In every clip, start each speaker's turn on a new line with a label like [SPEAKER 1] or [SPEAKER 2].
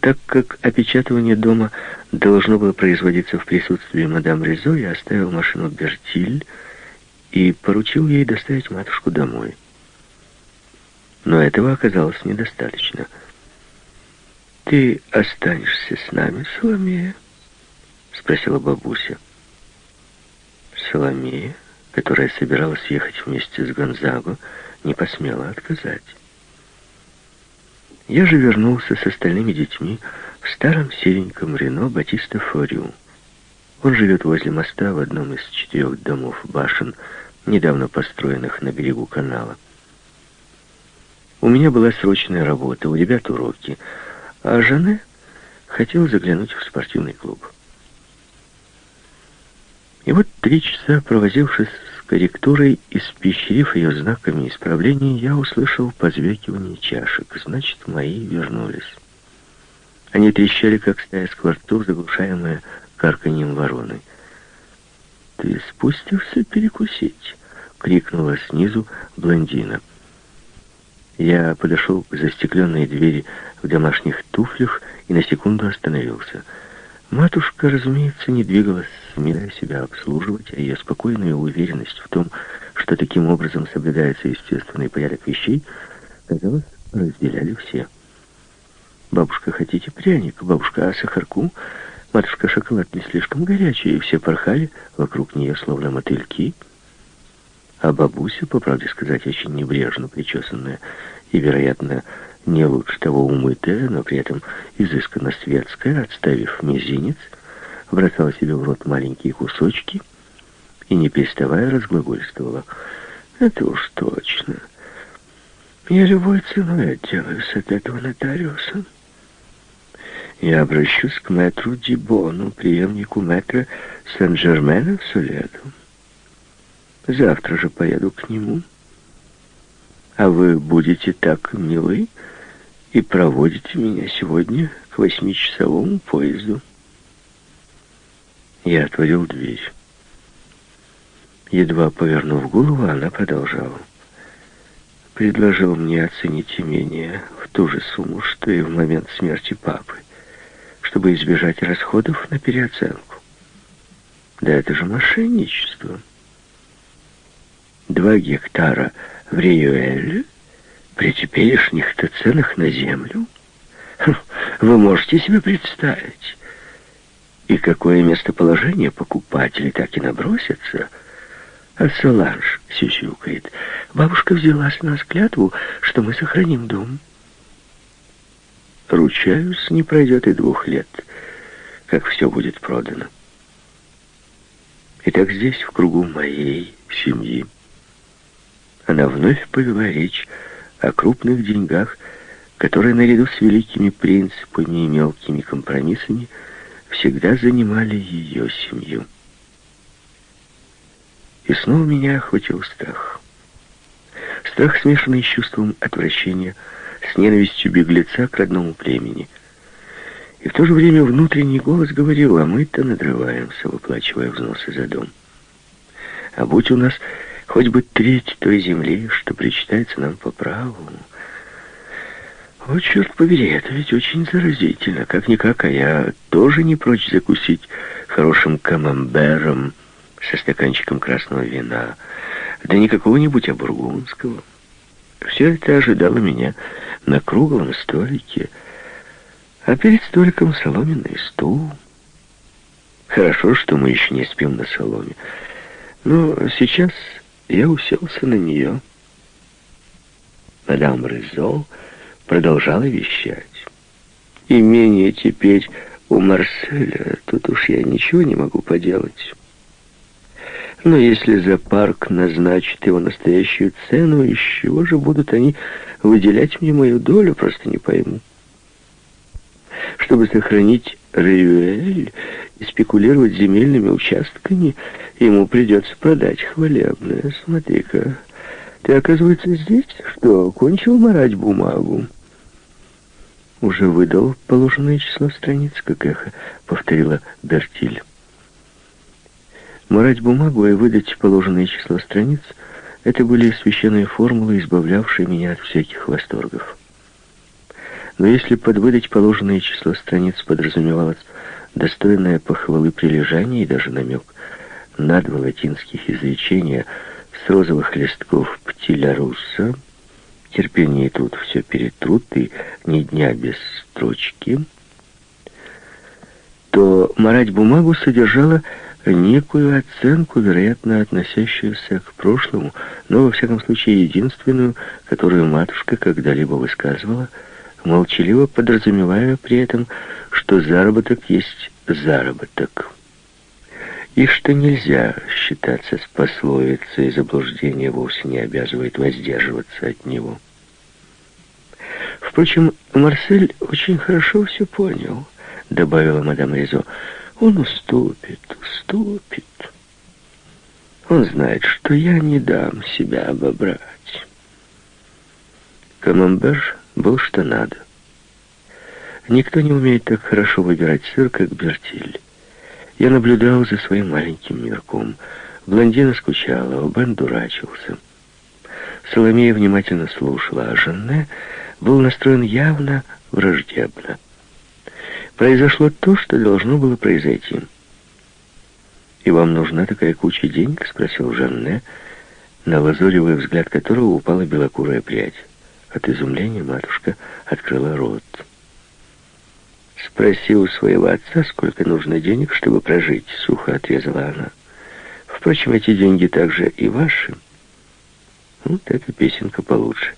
[SPEAKER 1] Так как опечатывание дома должно было производиться в присутствии мадам Ризо, я оставил машину Бертиль и поручил ей доставить матушку домой. Но этого оказалось недостаточно. «Ты останешься с нами, Соломея?» — спросила бабуся. Соломея, которая собиралась ехать вместе с Гонзаго, не посмела отказать. Я же вернулся с остальными детьми в старом сереньком Рено Батиста Форю. Он живет возле моста в одном из четырех домов башен, недавно построенных на берегу канала. У меня была срочная работа, у ребят уроки, а Жанне хотел заглянуть в спортивный клуб. И вот три часа, провозившись корректурой, испещрив ее знаками исправления, я услышал позвякивание чашек. Значит, мои вернулись. Они трещали, как стая скворцов, заглушаемая карканьем вороны. «Ты спустился перекусить?» — крикнула снизу блондина. Я подошел к застекленной двери в домашних туфлях и на секунду остановился — Матушка, разумеется, не двигалась, смея себя обслуживать, а ее спокойная уверенность в том, что таким образом соблюдается естественный порядок вещей, казалось, разделяли все. «Бабушка, хотите пряник? Бабушка, а сахарку?» Матушка, шоколад не слишком горячий, и все порхали вокруг нее, словно мотыльки. А бабуся, по правде сказать, очень небрежно причесанная и, вероятно, не лучше того умытая, но при этом изысканно светская, отставив мизинец, бросала себе в рот маленькие кусочки и, не переставая, разглагольствовала. «Это уж точно. Я любой ценой отделаюсь от этого нотариуса. Я обращусь к мэтру Дибону, преемнику мэтра Сен-Жермена в Соледу. Завтра же поеду к нему. А вы будете так милы, и проводите меня сегодня к восьмичасовому поезду. Я отворил дверь. Едва повернув голову, она продолжала. Предложил мне оценить имение в ту же сумму, что и в момент смерти папы, чтобы избежать расходов на переоценку. Да это же мошенничество. Два гектара в Риюэле — при теперешних-то ценах на землю? Хм, вы можете себе представить? И какое местоположение покупатели так и набросятся? А Соланж сюсюкает. Бабушка взяла с нас что мы сохраним дом. Ручаюсь, не пройдет и двух лет, как все будет продано. Итак, здесь, в кругу моей семьи, она вновь повела речь о крупных деньгах, которые наряду с великими принципами и мелкими компромиссами всегда занимали ее семью. И снова меня охватил страх. Страх, смешанный с чувством отвращения, с ненавистью беглеца к родному племени. И в то же время внутренний голос говорил, а мы-то надрываемся, выплачивая взносы за дом. А будь у нас хоть бы треть той земли, что причитается нам по праву. Вот черт побери, это ведь очень заразительно. Как-никак, а я тоже не прочь закусить хорошим камамбером со стаканчиком красного вина. Да не какого-нибудь, а бургундского. Все это ожидало меня на круглом столике, а перед столиком соломенный стул. Хорошо, что мы еще не спим на соломе. Но сейчас я уселся на нее. Мадам Рызо продолжала вещать. Имение теперь у Марселя, тут уж я ничего не могу поделать. Но если за парк назначит его настоящую цену, из чего же будут они выделять мне мою долю, просто не пойму. Чтобы сохранить Рюэль и спекулировать земельными участками, ему придется продать хвалебное. Смотри-ка, ты, оказывается, здесь? Что, кончил морать бумагу? Уже выдал положенное число страниц, как эхо повторила Бертиль. Морать бумагу и выдать положенное число страниц — это были священные формулы, избавлявшие меня от всяких восторгов. Но если подвыдать положенное число страниц подразумевалось достойное похвалы прилежание и даже намек на два латинских изречения с розовых листков «Птиля Русса», терпение тут все перетрут, и ни дня без строчки, то марать бумагу содержала некую оценку, вероятно, относящуюся к прошлому, но, во всяком случае, единственную, которую матушка когда-либо высказывала, молчаливо подразумевая при этом, что заработок есть заработок. И что нельзя считаться с пословицей, заблуждение вовсе не обязывает воздерживаться от него. Впрочем, Марсель очень хорошо все понял, добавила мадам Ризо. Он уступит, уступит. Он знает, что я не дам себя обобрать. Камамбер был что надо. Никто не умеет так хорошо выбирать сыр, как Бертиль. Я наблюдал за своим маленьким мирком. Блондина скучала, Бен дурачился. Соломея внимательно слушала, а Жанне был настроен явно враждебно произошло то, что должно было произойти. «И вам нужна такая куча денег?» — спросил Жанне, на лазоревый взгляд которого упала белокурая прядь. От изумления матушка открыла рот. «Спроси у своего отца, сколько нужно денег, чтобы прожить», — сухо отрезала она. «Впрочем, эти деньги также и ваши». Вот эта песенка получше.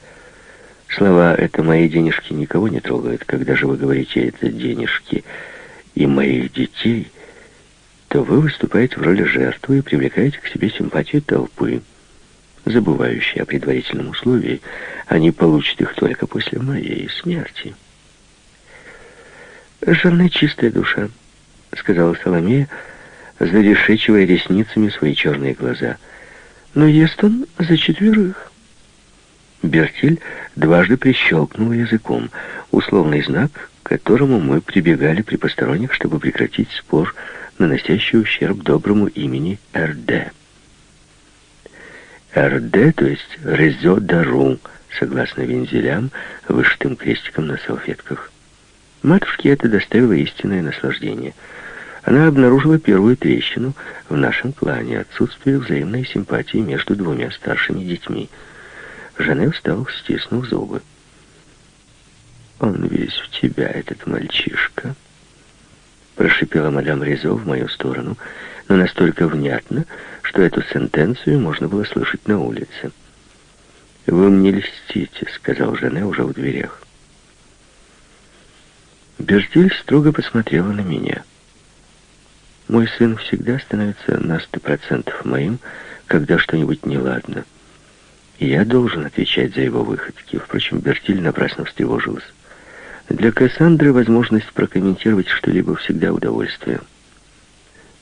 [SPEAKER 1] Слова «это мои денежки» никого не трогают. Когда же вы говорите «это денежки» и моих детей, то вы выступаете в роли жертвы и привлекаете к себе симпатию толпы, забывающей о предварительном условии. Они получат их только после моей смерти. «Жанна чистая душа», — сказала Соломея, зарешечивая ресницами свои черные глаза. «Но ест он за четверых». Бертиль дважды прищелкнул языком. Условный знак, к которому мы прибегали при посторонних, чтобы прекратить спор, наносящий ущерб доброму имени РД. РД, то есть Резо Дару, согласно вензелям, вышитым крестиком на салфетках. Матушке это доставило истинное наслаждение. Она обнаружила первую трещину в нашем клане, отсутствие взаимной симпатии между двумя старшими детьми — Жанне встал, стиснув зубы. «Он весь в тебя, этот мальчишка», — прошипела мадам Резо в мою сторону, но настолько внятно, что эту сентенцию можно было слышать на улице. «Вы мне льстите», — сказал Жанне уже в дверях. Бертиль строго посмотрела на меня. «Мой сын всегда становится на сто процентов моим, когда что-нибудь неладно». Я должен отвечать за его выходки. Впрочем, Бертиль напрасно встревожилась. Для Кассандры возможность прокомментировать что-либо всегда удовольствие.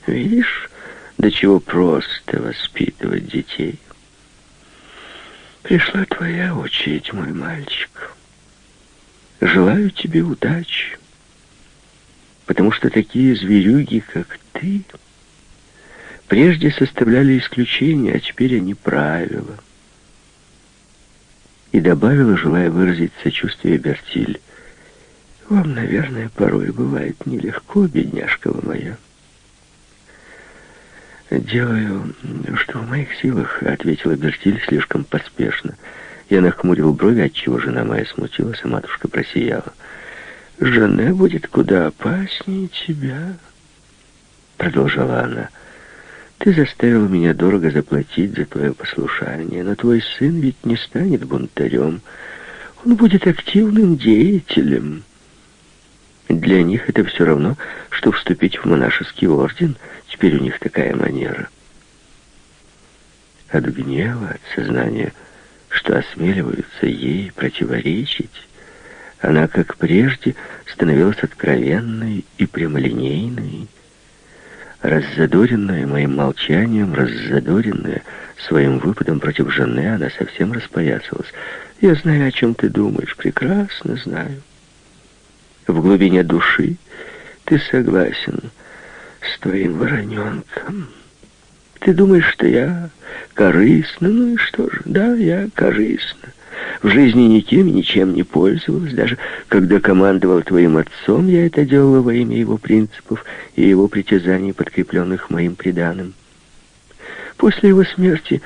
[SPEAKER 1] Видишь, до чего просто воспитывать детей. Пришла твоя очередь, мой мальчик. Желаю тебе удачи, потому что такие зверюги, как ты, прежде составляли исключения, а теперь они правила и добавила, желая выразить сочувствие Бертиль. «Вам, наверное, порой бывает нелегко, бедняжка вы моя». «Делаю, что в моих силах», — ответила Бертиль слишком поспешно. Я нахмурил брови, отчего жена моя смутилась, а матушка просияла. «Жена будет куда опаснее тебя», — продолжала она. Ты заставил меня дорого заплатить за твое послушание, но твой сын ведь не станет бунтарем. Он будет активным деятелем. Для них это все равно, что вступить в монашеский орден. Теперь у них такая манера. От гнева, от сознания, что осмеливаются ей противоречить, она, как прежде, становилась откровенной и прямолинейной, Раззадоренная моим молчанием, раззадоренная своим выпадом против жены, она совсем распоясалась. «Я знаю, о чем ты думаешь, прекрасно знаю. В глубине души ты согласен с твоим вороненком. Ты думаешь, что я корыстна? Ну и что же? Да, я корыстна. в жизни никем ничем не пользовалась. Даже когда командовал твоим отцом, я это делала во имя его принципов и его притязаний, подкрепленных моим преданным. После его смерти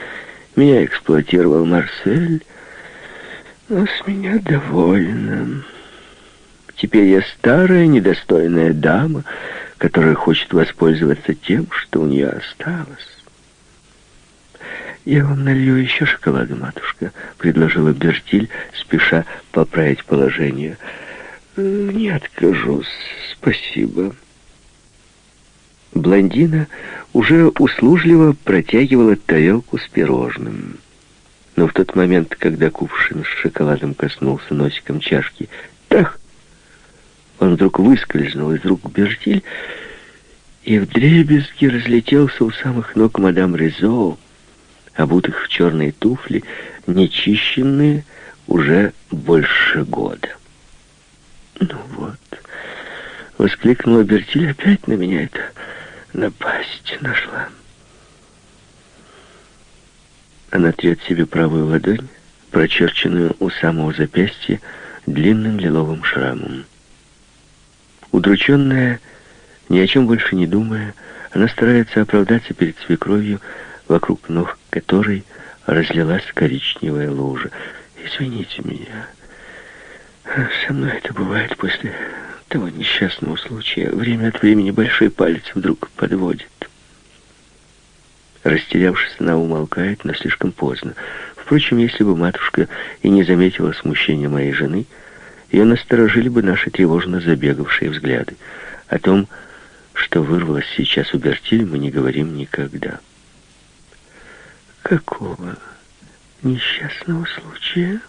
[SPEAKER 1] меня эксплуатировал Марсель, но с меня довольно. Теперь я старая, недостойная дама, которая хочет воспользоваться тем, что у нее осталось. «Я вам налью еще шоколада, матушка», — предложила Бертиль, спеша поправить положение. «Э, «Не откажусь, спасибо». Блондина уже услужливо протягивала тарелку с пирожным. Но в тот момент, когда кувшин с шоколадом коснулся носиком чашки, так он вдруг выскользнул из рук Бертиль и вдребезги разлетелся у самых ног мадам Резо, обутых в черные туфли, нечищенные уже больше года. «Ну вот», — воскликнула Бертиль, — «опять на меня это напасть нашла». Она трет себе правую ладонь, прочерченную у самого запястья длинным лиловым шрамом. Удрученная, ни о чем больше не думая, она старается оправдаться перед свекровью, вокруг ног которой разлилась коричневая лужа. «Извините меня. Со мной это бывает после того несчастного случая. Время от времени большой палец вдруг подводит». Растерявшись, она умолкает, но слишком поздно. Впрочем, если бы матушка и не заметила смущения моей жены, ее насторожили бы наши тревожно забегавшие взгляды. О том, что вырвалось сейчас у Бертиль, мы не говорим никогда. «Какого несчастного случая?»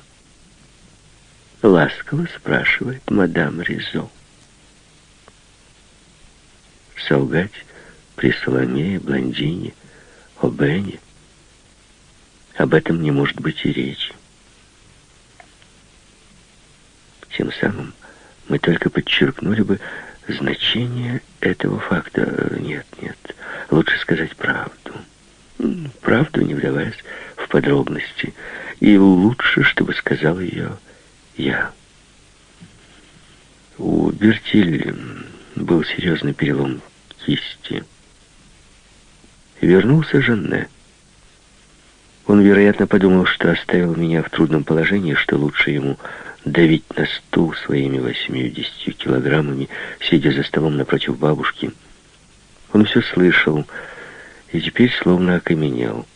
[SPEAKER 1] Ласково спрашивает мадам Ризо. Солгать при Соломее, блондине, о Бене. Об этом не может быть и речи. Тем самым мы только подчеркнули бы значение этого факта. Нет, нет, лучше сказать правду правду, не вдаваясь в подробности. И лучше, чтобы сказал ее я. У Бертиль был серьезный перелом кисти. Вернулся Жанне. Он, вероятно, подумал, что оставил меня в трудном положении, что лучше ему давить на стул своими восьмью-десятью килограммами, сидя за столом напротив бабушки. Он все слышал, и теперь словно окаменел.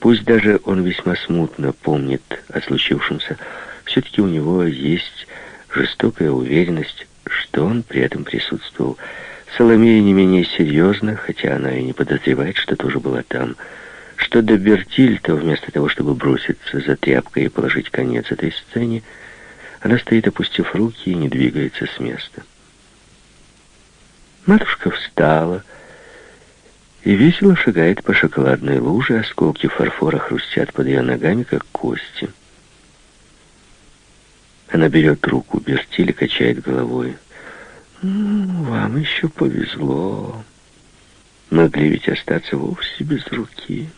[SPEAKER 1] Пусть даже он весьма смутно помнит о случившемся, все-таки у него есть жестокая уверенность, что он при этом присутствовал. Соломея не менее серьезно, хотя она и не подозревает, что тоже была там, что до Бертиль-то вместо того, чтобы броситься за тряпкой и положить конец этой сцене, она стоит, опустив руки, и не двигается с места. Матушка встала, и весело шагает по шоколадной луже, осколки фарфора хрустят под ее ногами, как кости. Она берет руку Бертиль и качает головой. «Ну, «Вам еще повезло. Могли ведь остаться вовсе без руки».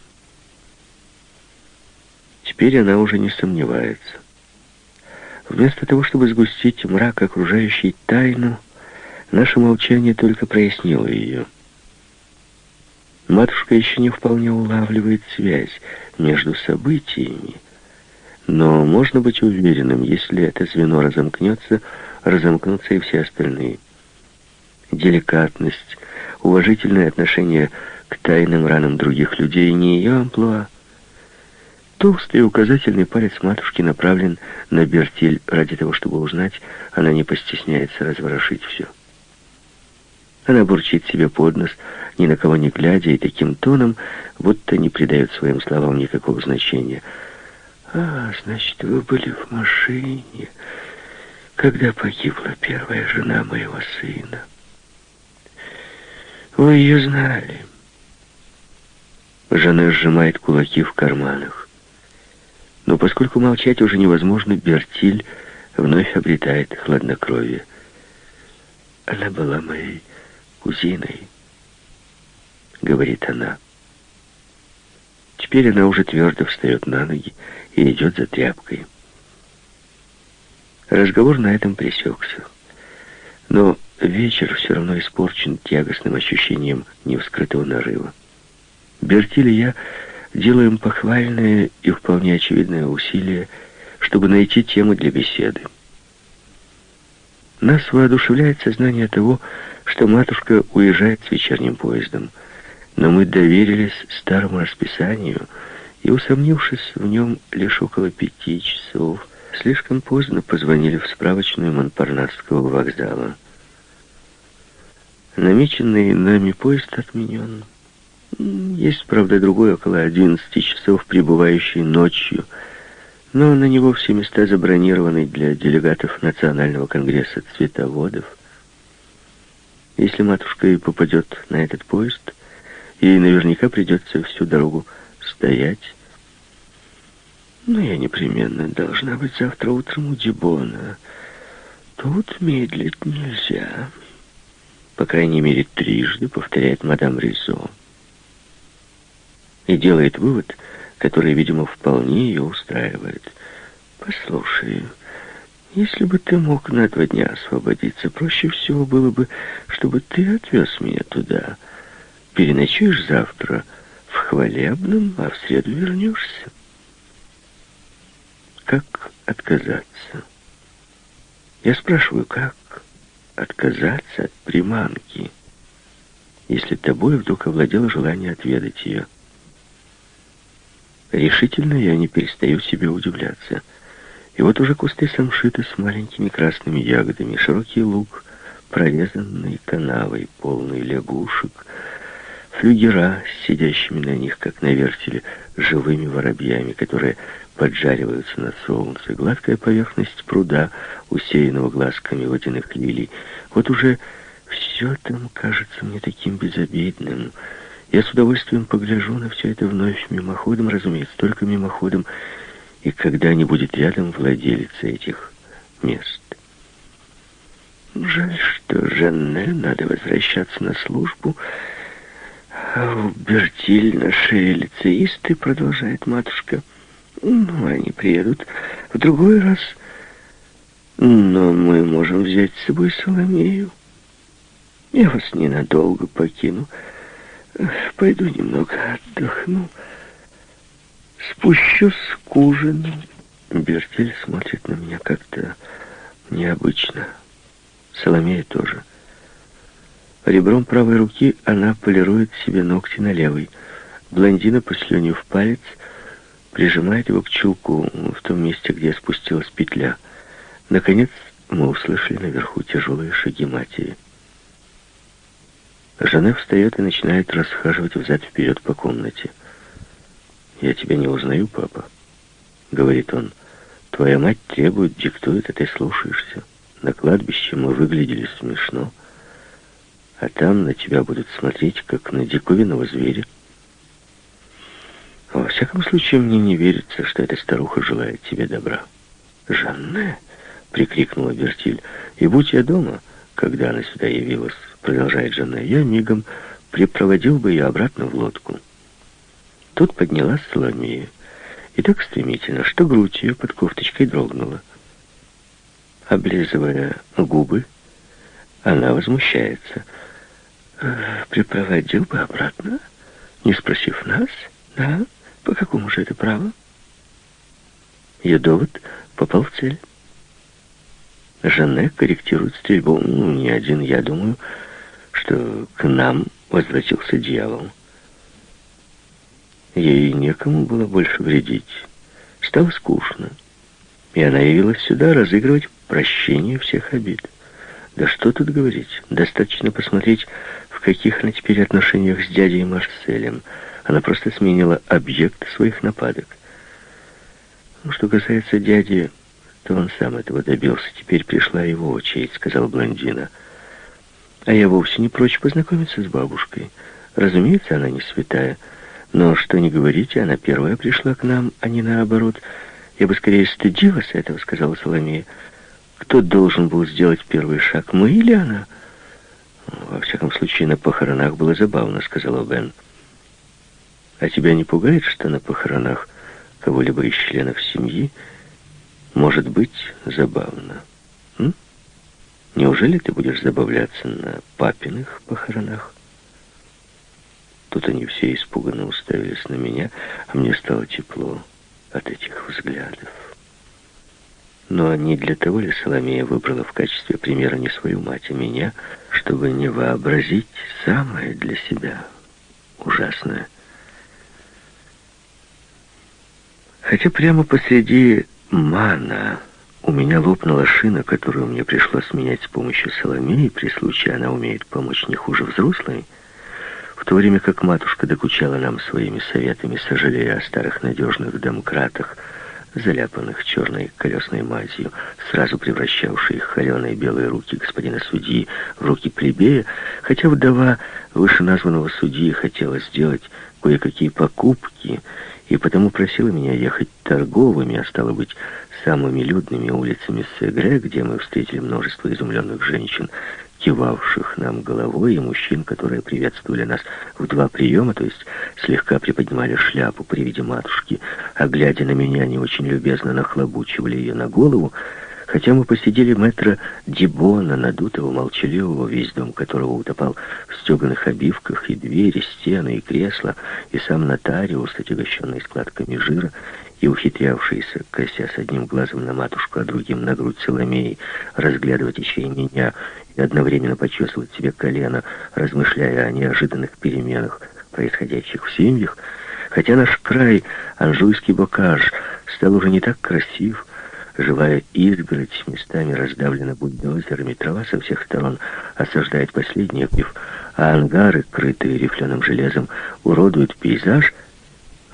[SPEAKER 1] Теперь она уже не сомневается. Вместо того, чтобы сгустить мрак окружающей тайну, наше молчание только прояснило ее. Матушка еще не вполне улавливает связь между событиями, но можно быть уверенным, если это звено разомкнется, разомкнутся и все остальные. Деликатность, уважительное отношение к тайным ранам других людей не ее амплуа. Толстый указательный палец матушки направлен на Бертиль ради того, чтобы узнать, она не постесняется разворошить все. Она бурчит себе под нос, ни на кого не глядя, и таким тоном, будто не придает своим словам никакого значения. «А, значит, вы были в машине, когда погибла первая жена моего сына. Вы ее знали». Жена сжимает кулаки в карманах. Но поскольку молчать уже невозможно, Бертиль вновь обретает хладнокровие. Она была моей кузиной, говорит она. Теперь она уже твердо встает на ноги и идет за тряпкой. Разговор на этом пресекся. Но вечер все равно испорчен тягостным ощущением невскрытого нарыва. Бертиль и я делаем похвальное и вполне очевидное усилие, чтобы найти тему для беседы. Нас воодушевляет сознание того, что матушка уезжает с вечерним поездом, но мы доверились старому расписанию и, усомнившись в нем лишь около пяти часов, слишком поздно позвонили в справочную Монпарнасского вокзала. Намеченный нами поезд отменен. Есть, правда, другой, около 11 часов, прибывающий ночью, но на него все места забронированы для делегатов Национального конгресса цветоводов. Если матушка и попадет на этот поезд, ей наверняка придется всю дорогу стоять. Но я непременно должна быть завтра утром у Дибона. Тут медлить нельзя. По крайней мере, трижды повторяет мадам Ризо и делает вывод, который, видимо, вполне ее устраивает. «Послушай, если бы ты мог на два дня освободиться, проще всего было бы, чтобы ты отвез меня туда. Переночуешь завтра в Хвалебном, а в среду вернешься». Как отказаться? Я спрашиваю, как отказаться от приманки, если тобой вдруг овладело желание отведать ее? Решительно я не перестаю себе удивляться. И вот уже кусты самшиты с маленькими красными ягодами, широкий луг, прорезанный канавой, полный лягушек, флюгера с сидящими на них, как на вертеле, живыми воробьями, которые поджариваются на солнце, гладкая поверхность пруда, усеянного глазками водяных лилий. Вот уже все там кажется мне таким безобидным, я с удовольствием погляжу на все это вновь мимоходом, разумеется, только мимоходом, и когда не будет рядом владелица этих мест. Жаль, что Жанне надо возвращаться на службу, а у Бертиль наши лицеисты, продолжает матушка. Ну, они приедут в другой раз, но мы можем взять с собой Соломею. Я вас ненадолго покину. Пойду немного отдохну. Спущусь к ужину. Бертель смотрит на меня как-то необычно. Соломея тоже. Ребром правой руки она полирует себе ногти на левой. Блондина, послюнив палец, прижимает его к чулку в том месте, где спустилась петля. Наконец мы услышали наверху тяжелые шаги матери. Жанне встает и начинает расхаживать взад-вперед по комнате. «Я тебя не узнаю, папа», — говорит он. «Твоя мать требует, диктует, а ты слушаешься. На кладбище мы выглядели смешно, а там на тебя будут смотреть, как на диковинного зверя. Во всяком случае, мне не верится, что эта старуха желает тебе добра». «Жанне!» — прикрикнула Бертиль. «И будь я дома, когда она сюда явилась» продолжает жена, я мигом припроводил бы ее обратно в лодку. Тут поднялась Соломея, и так стремительно, что грудь ее под кофточкой дрогнула. Облизывая губы, она возмущается. «Э, «Припроводил бы обратно, не спросив нас? Да? По какому же это праву?» Ее довод попал в цель. Жанне корректирует стрельбу. Ну, не один, я думаю, что к нам возвратился дьявол. Ей некому было больше вредить. Стало скучно. И она явилась сюда разыгрывать прощение всех обид. Да что тут говорить? Достаточно посмотреть, в каких она теперь отношениях с дядей Марселем. Она просто сменила объект своих нападок. Ну, что касается дяди, то он сам этого добился. Теперь пришла его очередь, сказал блондина. — а я вовсе не прочь познакомиться с бабушкой. Разумеется, она не святая. Но что не говорите, она первая пришла к нам, а не наоборот. Я бы скорее стыдилась этого, сказала Соломея. Кто должен был сделать первый шаг, мы или она? Во всяком случае, на похоронах было забавно, сказала Бен. А тебя не пугает, что на похоронах кого-либо из членов семьи может быть забавно. М? Неужели ты будешь забавляться на папиных похоронах? Тут они все испуганно уставились на меня, а мне стало тепло от этих взглядов. Но не для того ли Соломея выбрала в качестве примера не свою мать, а меня, чтобы не вообразить самое для себя ужасное. Хотя прямо посреди мана у меня лопнула шина, которую мне пришлось менять с помощью Соломеи, при случае она умеет помочь не хуже взрослой, в то время как матушка докучала нам своими советами, сожалея о старых надежных домкратах, заляпанных черной колесной мазью, сразу превращавшей холеные белые руки господина судьи в руки плебея, хотя вдова вышеназванного судьи хотела сделать кое-какие покупки, и потому просила меня ехать торговыми, а стало быть, самыми людными улицами Сегре, где мы встретили множество изумленных женщин, кивавших нам головой, и мужчин, которые приветствовали нас в два приема, то есть слегка приподнимали шляпу при виде матушки, а глядя на меня, они очень любезно нахлобучивали ее на голову, хотя мы посидели метра Дибона, надутого, молчаливого, весь дом которого утопал в стеганых обивках, и двери, стены, и кресла, и сам нотариус, отягощенный складками жира, и ухитрявшийся, кося с одним глазом на матушку, а другим на грудь Соломеи, разглядывать еще и меня, и одновременно почесывать себе колено, размышляя о неожиданных переменах, происходящих в семьях, хотя наш край, Анжуйский бокаж, стал уже не так красив, живая изгородь местами раздавлена бульдозерами, трава со всех сторон осаждает последний пив, а ангары, крытые рифленым железом, уродуют пейзаж,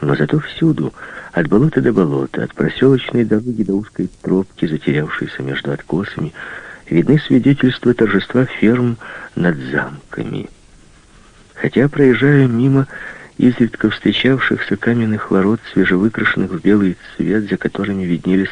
[SPEAKER 1] но зато всюду, от болота до болота, от проселочной дороги до узкой тропки, затерявшейся между откосами, видны свидетельства торжества ферм над замками. Хотя, проезжая мимо изредка встречавшихся каменных ворот, свежевыкрашенных в белый цвет, за которыми виднелись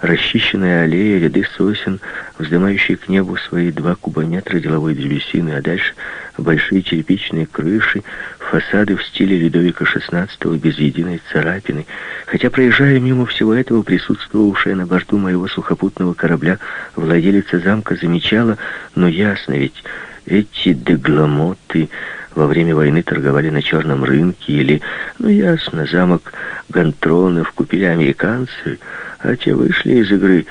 [SPEAKER 1] расчищенная аллея, ряды сосен, вздымающие к небу свои два кубометра деловой древесины, а дальше большие черепичные крыши, фасады в стиле Людовика XVI без единой царапины. Хотя, проезжая мимо всего этого, присутствовавшая на борту моего сухопутного корабля, владелица замка замечала, но ясно ведь, эти дегламоты во время войны торговали на черном рынке, или, ну ясно, замок Гантронов купили американцы, а те вышли из игры.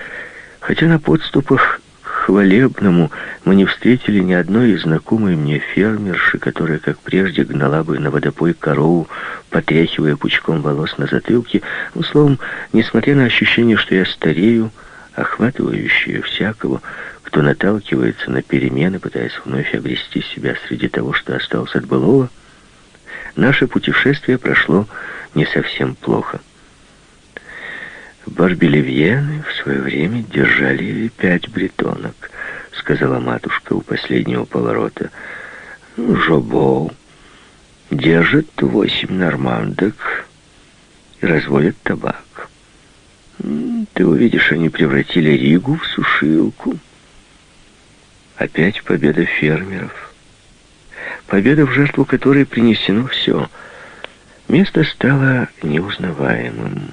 [SPEAKER 1] Хотя на подступах хвалебному мы не встретили ни одной из знакомой мне фермерши, которая, как прежде, гнала бы на водопой корову, потряхивая пучком волос на затылке. Ну, словом, несмотря на ощущение, что я старею, охватывающее всякого, кто наталкивается на перемены, пытаясь вновь обрести себя среди того, что осталось от былого, наше путешествие прошло не совсем плохо. Барбелевьены в свое время держали пять бретонок, сказала матушка у последнего поворота. Жобоу держит восемь нормандок и разводят табак. Ты увидишь, они превратили Ригу в сушилку. Опять победа фермеров. Победа, в жертву которой принесено все. Место стало неузнаваемым.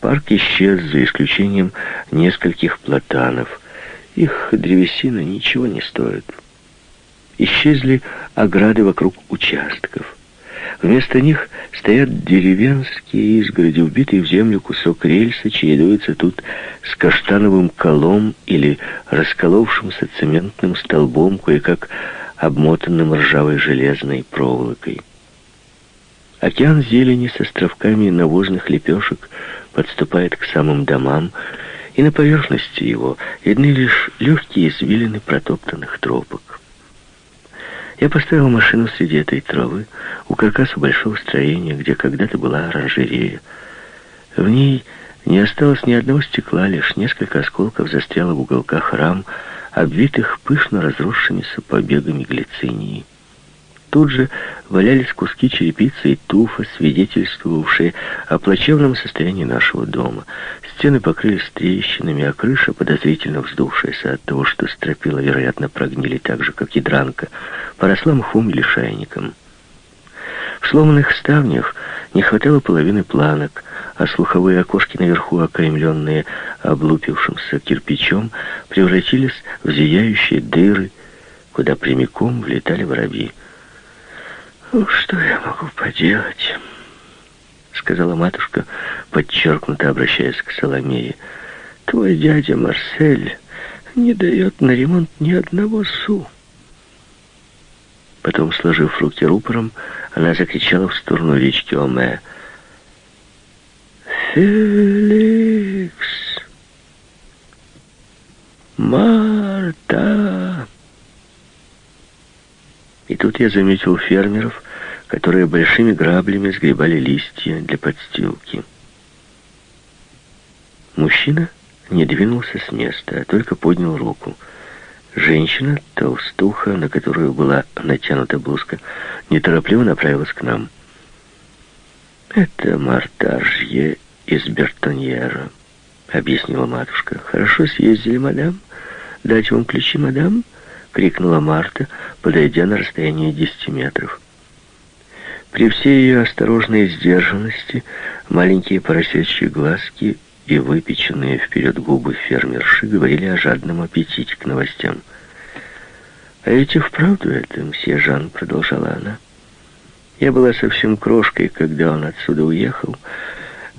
[SPEAKER 1] Парк исчез, за исключением нескольких платанов. Их древесина ничего не стоит. Исчезли ограды вокруг участков. Вместо них стоят деревенские изгороди, убитый в землю кусок рельса, чередуется тут с каштановым колом или расколовшимся цементным столбом, кое-как обмотанным ржавой железной проволокой. Океан зелени с островками навозных лепешек подступает к самым домам, и на поверхности его видны лишь легкие извилины протоптанных тропок. Я поставил машину среди этой травы, у каркаса большого строения, где когда-то была оранжерея. В ней не осталось ни одного стекла, лишь несколько осколков застряло в уголках рам, обвитых пышно разросшимися побегами глицинии. Тут же валялись куски черепицы и туфа, свидетельствовавшие о плачевном состоянии нашего дома. Стены покрылись трещинами, а крыша, подозрительно вздувшаяся от того, что стропила, вероятно, прогнили так же, как и дранка, поросла мхом или шайником. В сломанных ставнях не хватало половины планок, а слуховые окошки наверху, окаймленные облупившимся кирпичом, превратились в зияющие дыры, куда прямиком влетали воробьи. «Ну, что я могу поделать?» — сказала матушка, подчеркнуто обращаясь к Соломее. «Твой дядя Марсель не дает на ремонт ни одного су». Потом, сложив руки рупором, она закричала в сторону речки Оме. «Феликс! Марта!» Тут я заметил фермеров, которые большими граблями сгребали листья для подстилки. Мужчина не двинулся с места, а только поднял руку — Женщина, толстуха, на которую была натянута блузка, неторопливо направилась к нам. «Это Мартажье из Бертоньера», — объяснила матушка. «Хорошо съездили, мадам? Дать вам ключи, мадам?» — крикнула Марта, подойдя на расстояние десяти метров. При всей ее осторожной сдержанности маленькие поросячьи глазки и выпеченные вперед губы фермерши говорили о жадном аппетите к новостям. «А ведь и вправду это, мсье Жан», — продолжала она. «Я была совсем крошкой, когда он отсюда уехал,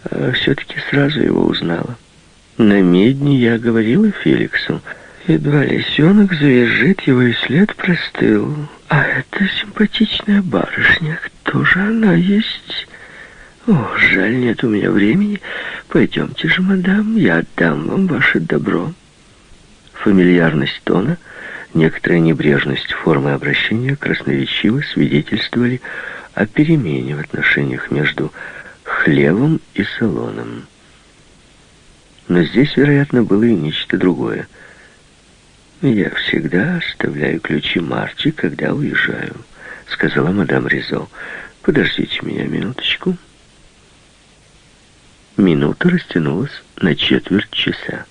[SPEAKER 1] а все-таки сразу его узнала. На медне я говорила Феликсу, едва лисенок завяжет, его и след простыл. А это симпатичная барышня, кто же она есть?» «О, жаль, нет у меня времени. Пойдемте же, мадам, я отдам вам ваше добро». Фамильярность тона, некоторая небрежность формы обращения красноречиво свидетельствовали о перемене в отношениях между хлевом и салоном. Но здесь, вероятно, было и нечто другое. «Я всегда оставляю ключи Марти, когда уезжаю», — сказала мадам Ризо. «Подождите меня минуточку». Минута растянулась на четверть часа.